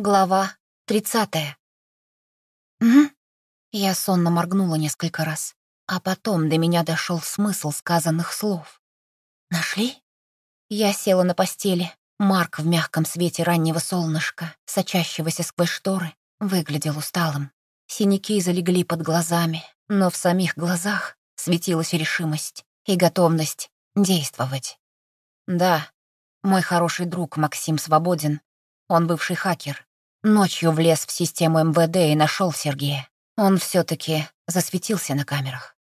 Глава тридцатая. Угу. Я сонно моргнула несколько раз, а потом до меня дошел смысл сказанных слов. Нашли? Я села на постели. Марк в мягком свете раннего солнышка, сочащегося сквозь шторы, выглядел усталым. Синяки залегли под глазами, но в самих глазах светилась решимость и готовность действовать. Да, мой хороший друг Максим свободен. Он бывший хакер, Ночью влез в систему МВД и нашел Сергея. Он все таки засветился на камерах.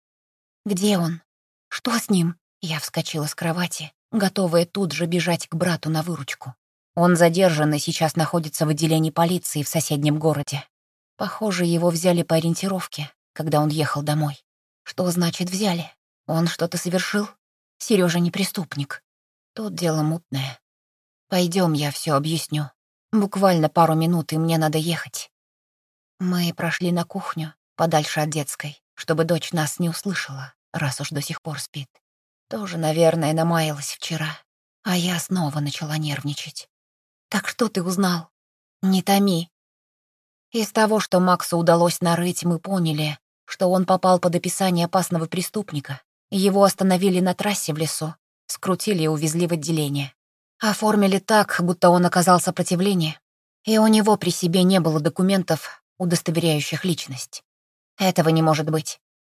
«Где он? Что с ним?» Я вскочила с кровати, готовая тут же бежать к брату на выручку. Он задержан и сейчас находится в отделении полиции в соседнем городе. Похоже, его взяли по ориентировке, когда он ехал домой. Что значит взяли? Он что-то совершил? Сережа не преступник. Тут дело мутное. Пойдем, я все объясню. Буквально пару минут, и мне надо ехать. Мы прошли на кухню, подальше от детской, чтобы дочь нас не услышала, раз уж до сих пор спит. Тоже, наверное, намаялась вчера, а я снова начала нервничать. «Так что ты узнал?» «Не томи». Из того, что Максу удалось нарыть, мы поняли, что он попал под описание опасного преступника. Его остановили на трассе в лесу, скрутили и увезли в отделение. Оформили так, будто он оказал сопротивление, и у него при себе не было документов, удостоверяющих личность. Этого не может быть.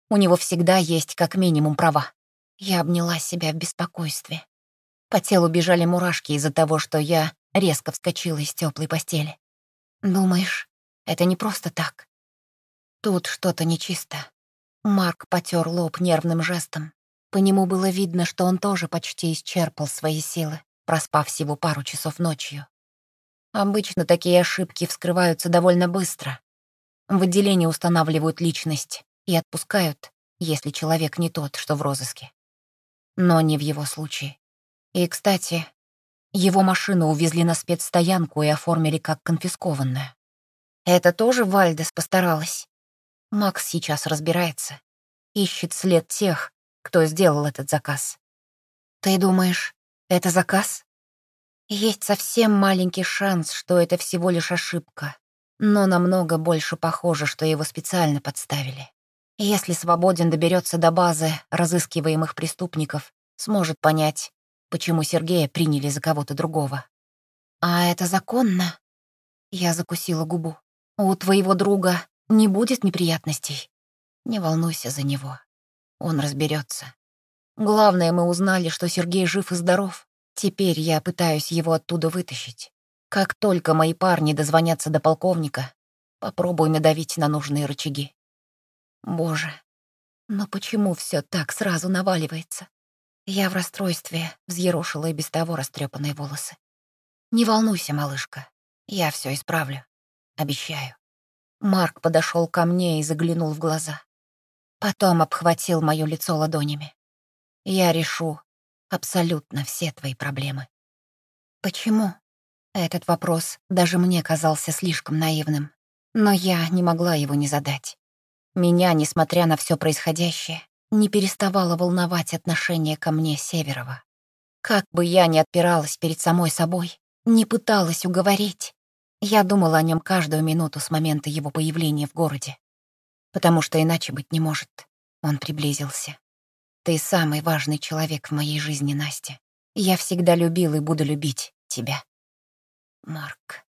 У него всегда есть как минимум права. Я обняла себя в беспокойстве. По телу бежали мурашки из-за того, что я резко вскочила из теплой постели. Думаешь, это не просто так? Тут что-то нечисто. Марк потер лоб нервным жестом. По нему было видно, что он тоже почти исчерпал свои силы проспав всего пару часов ночью. Обычно такие ошибки вскрываются довольно быстро. В отделении устанавливают личность и отпускают, если человек не тот, что в розыске. Но не в его случае. И, кстати, его машину увезли на спецстоянку и оформили как конфискованную. Это тоже Вальдес постаралась. Макс сейчас разбирается. Ищет след тех, кто сделал этот заказ. Ты думаешь, это заказ? Есть совсем маленький шанс, что это всего лишь ошибка, но намного больше похоже, что его специально подставили. Если Свободен доберется до базы разыскиваемых преступников, сможет понять, почему Сергея приняли за кого-то другого. А это законно? Я закусила губу. У твоего друга не будет неприятностей? Не волнуйся за него. Он разберется. Главное, мы узнали, что Сергей жив и здоров. Теперь я пытаюсь его оттуда вытащить. Как только мои парни дозвонятся до полковника, попробую надавить на нужные рычаги. Боже, но почему все так сразу наваливается? Я в расстройстве взъерошила и без того растрепанные волосы. Не волнуйся, малышка, я все исправлю. Обещаю. Марк подошел ко мне и заглянул в глаза. Потом обхватил мое лицо ладонями. Я решу абсолютно все твои проблемы. Почему? Этот вопрос даже мне казался слишком наивным. Но я не могла его не задать. Меня, несмотря на все происходящее, не переставало волновать отношение ко мне Северова. Как бы я ни отпиралась перед самой собой, не пыталась уговорить, я думала о нем каждую минуту с момента его появления в городе. Потому что иначе быть не может. Он приблизился. Ты самый важный человек в моей жизни, Настя. Я всегда любил и буду любить тебя. Марк,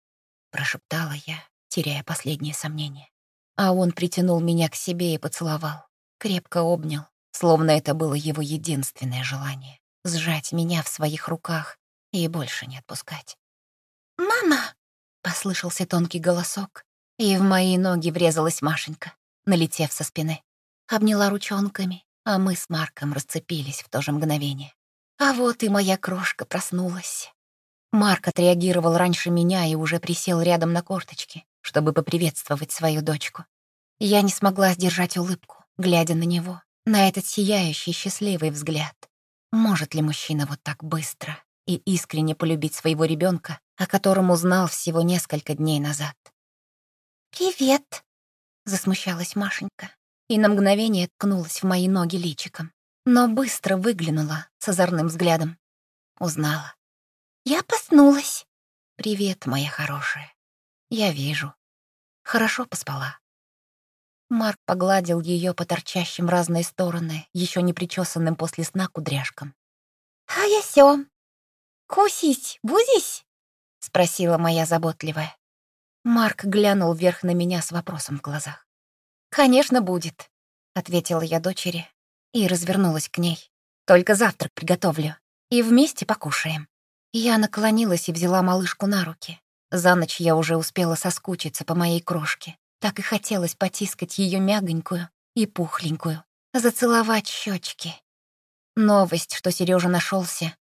прошептала я, теряя последние сомнения. А он притянул меня к себе и поцеловал, крепко обнял, словно это было его единственное желание — сжать меня в своих руках и больше не отпускать. «Мама!» — послышался тонкий голосок, и в мои ноги врезалась Машенька, налетев со спины. Обняла ручонками, а мы с Марком расцепились в то же мгновение. А вот и моя крошка проснулась. Марк отреагировал раньше меня и уже присел рядом на корточки, чтобы поприветствовать свою дочку. Я не смогла сдержать улыбку, глядя на него, на этот сияющий, счастливый взгляд. Может ли мужчина вот так быстро и искренне полюбить своего ребенка, о котором узнал всего несколько дней назад? «Привет», — засмущалась Машенька и на мгновение ткнулась в мои ноги личиком, но быстро выглянула с озорным взглядом. Узнала. «Я проснулась». «Привет, моя хорошая». Я вижу. Хорошо поспала. Марк погладил ее по торчащим разные стороны, еще не причесанным после сна кудряшкам. «А я сё. Кусись, будешь?» — спросила моя заботливая. Марк глянул вверх на меня с вопросом в глазах. «Конечно, будет», — ответила я дочери и развернулась к ней. «Только завтрак приготовлю, и вместе покушаем». Я наклонилась и взяла малышку на руки. За ночь я уже успела соскучиться по моей крошке. Так и хотелось потискать ее мягонькую и пухленькую, зацеловать щечки. Новость, что Сережа нашелся,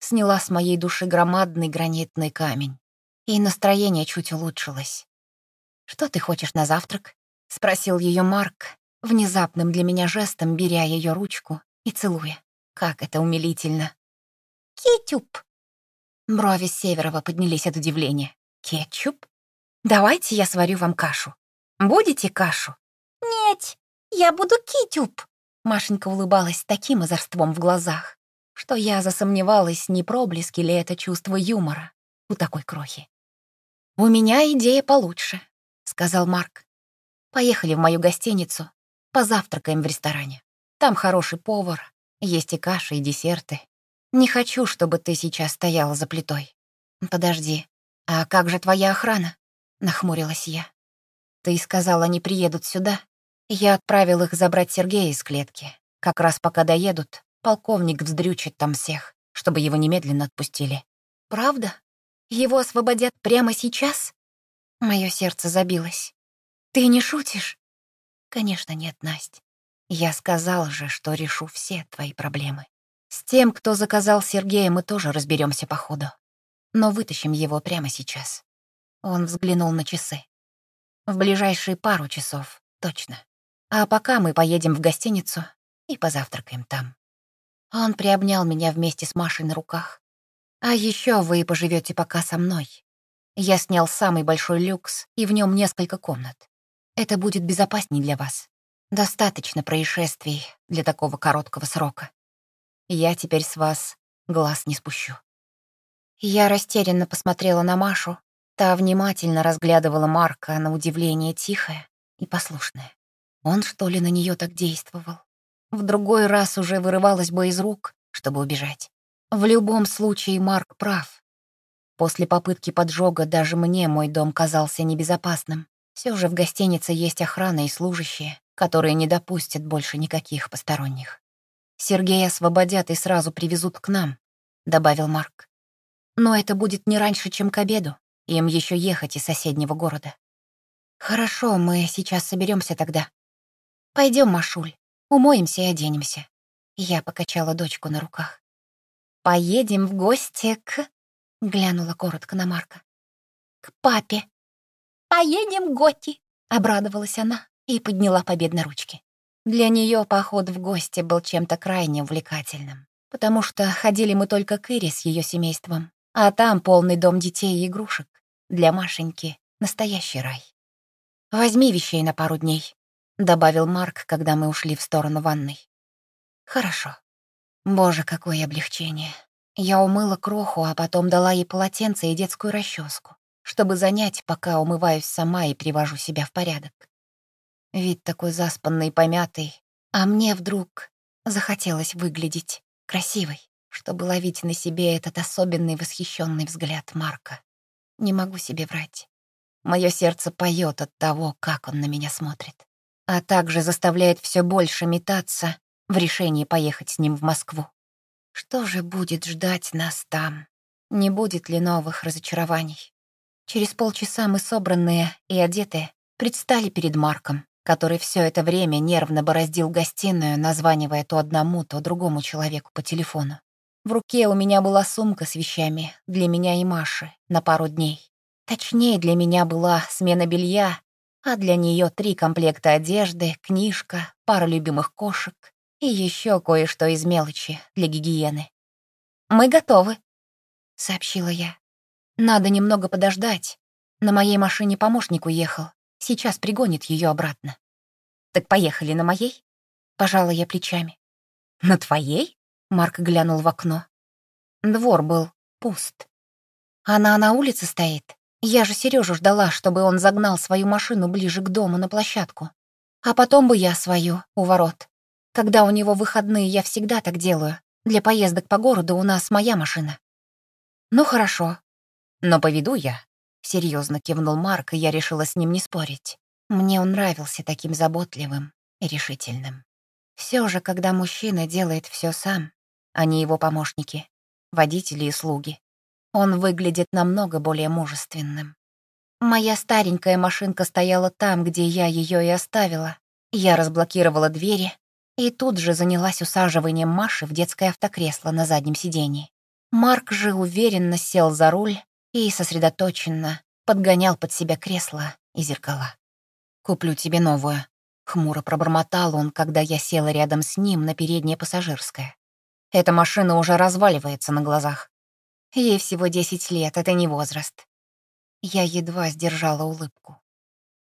сняла с моей души громадный гранитный камень, и настроение чуть улучшилось. «Что ты хочешь на завтрак?» — спросил ее Марк, внезапным для меня жестом беря ее ручку и целуя. Как это умилительно. «Кетчуп!» Брови Северова поднялись от удивления. «Кетчуп? Давайте я сварю вам кашу. Будете кашу?» «Нет, я буду кетчуп!» Машенька улыбалась таким озорством в глазах, что я засомневалась, не проблески ли это чувство юмора у такой крохи. «У меня идея получше», — сказал Марк. «Поехали в мою гостиницу, позавтракаем в ресторане. Там хороший повар, есть и каши, и десерты. Не хочу, чтобы ты сейчас стояла за плитой». «Подожди, а как же твоя охрана?» — нахмурилась я. Ты сказал, они приедут сюда. Я отправил их забрать Сергея из клетки. Как раз пока доедут, полковник вздрючит там всех, чтобы его немедленно отпустили. Правда? Его освободят прямо сейчас? Мое сердце забилось. Ты не шутишь? Конечно, нет, Настя. Я сказал же, что решу все твои проблемы. С тем, кто заказал Сергея, мы тоже разберемся по ходу. Но вытащим его прямо сейчас. Он взглянул на часы. В ближайшие пару часов, точно. А пока мы поедем в гостиницу и позавтракаем там. Он приобнял меня вместе с Машей на руках. А еще вы поживете пока со мной. Я снял самый большой люкс, и в нем несколько комнат. Это будет безопасней для вас. Достаточно происшествий для такого короткого срока. Я теперь с вас глаз не спущу. Я растерянно посмотрела на Машу, Та внимательно разглядывала Марка, на удивление тихая и послушная. Он, что ли, на нее так действовал? В другой раз уже вырывалась бы из рук, чтобы убежать. В любом случае Марк прав. После попытки поджога даже мне мой дом казался небезопасным. Все же в гостинице есть охрана и служащие, которые не допустят больше никаких посторонних. Сергея освободят и сразу привезут к нам, добавил Марк. Но это будет не раньше, чем к обеду. Им еще ехать из соседнего города. Хорошо, мы сейчас соберемся тогда. Пойдем, Машуль, умоемся и оденемся. Я покачала дочку на руках. Поедем в гости к... Глянула коротко на Марка. К папе. Поедем к Готи, обрадовалась она и подняла победно ручки. Для нее поход в гости был чем-то крайне увлекательным, потому что ходили мы только к Ире с ее семейством, а там полный дом детей и игрушек. Для Машеньки настоящий рай. «Возьми вещей на пару дней», — добавил Марк, когда мы ушли в сторону ванной. «Хорошо. Боже, какое облегчение. Я умыла кроху, а потом дала ей полотенце и детскую расческу, чтобы занять, пока умываюсь сама и привожу себя в порядок. Вид такой заспанный и помятый, а мне вдруг захотелось выглядеть красивой, чтобы ловить на себе этот особенный восхищенный взгляд Марка. Не могу себе врать. Мое сердце поет от того, как он на меня смотрит, а также заставляет все больше метаться в решении поехать с ним в Москву. Что же будет ждать нас там? Не будет ли новых разочарований? Через полчаса мы собранные и одетые предстали перед Марком, который все это время нервно бороздил гостиную, названивая то одному, то другому человеку по телефону. В руке у меня была сумка с вещами для меня и Маши на пару дней. Точнее, для меня была смена белья, а для нее три комплекта одежды, книжка, пара любимых кошек и еще кое-что из мелочи для гигиены. «Мы готовы», — сообщила я. «Надо немного подождать. На моей машине помощник уехал. Сейчас пригонит ее обратно». «Так поехали на моей?» — пожала я плечами. «На твоей?» Марк глянул в окно. Двор был пуст. Она на улице стоит. Я же Сережу ждала, чтобы он загнал свою машину ближе к дому на площадку. А потом бы я свою, у ворот. Когда у него выходные, я всегда так делаю. Для поездок по городу у нас моя машина. Ну хорошо. Но поведу я. Серьезно кивнул Марк, и я решила с ним не спорить. Мне он нравился таким заботливым и решительным. Все же, когда мужчина делает все сам, а не его помощники, водители и слуги, он выглядит намного более мужественным. Моя старенькая машинка стояла там, где я ее и оставила. Я разблокировала двери и тут же занялась усаживанием Маши в детское автокресло на заднем сидении. Марк же уверенно сел за руль и сосредоточенно подгонял под себя кресло и зеркала. «Куплю тебе новую», — хмуро пробормотал он, когда я села рядом с ним на переднее пассажирское. «Эта машина уже разваливается на глазах. Ей всего десять лет, это не возраст». Я едва сдержала улыбку.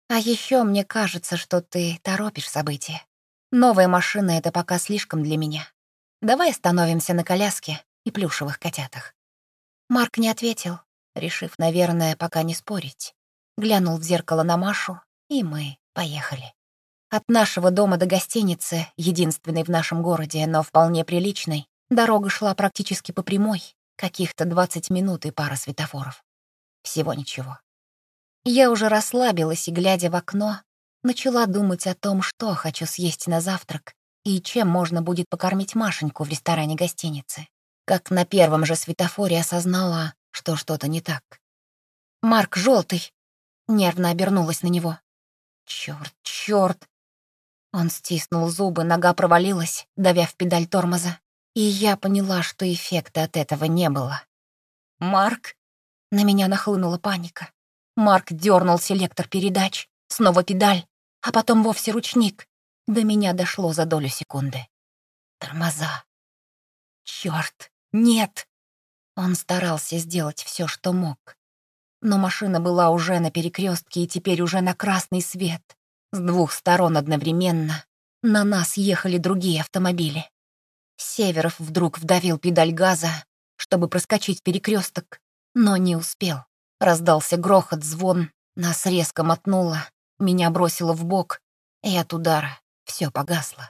«А еще мне кажется, что ты торопишь события. Новая машина — это пока слишком для меня. Давай остановимся на коляске и плюшевых котятах». Марк не ответил, решив, наверное, пока не спорить. Глянул в зеркало на Машу, и мы поехали. От нашего дома до гостиницы, единственной в нашем городе, но вполне приличной, дорога шла практически по прямой, каких-то 20 минут и пара светофоров. Всего ничего. Я уже расслабилась и, глядя в окно, начала думать о том, что хочу съесть на завтрак и чем можно будет покормить Машеньку в ресторане гостиницы. Как на первом же светофоре осознала, что что-то не так. «Марк желтый!» — нервно обернулась на него. «Чёрт, чёрт!» Он стиснул зубы, нога провалилась, давя в педаль тормоза, и я поняла, что эффекта от этого не было. «Марк!» — на меня нахлынула паника. Марк дернул селектор передач, снова педаль, а потом вовсе ручник. До меня дошло за долю секунды. Тормоза. Чёрт, нет! Он старался сделать все, что мог. Но машина была уже на перекрестке и теперь уже на красный свет. С двух сторон одновременно на нас ехали другие автомобили. Северов вдруг вдавил педаль газа, чтобы проскочить перекресток, но не успел. Раздался грохот, звон, нас резко мотнуло, меня бросило в бок, и от удара все погасло.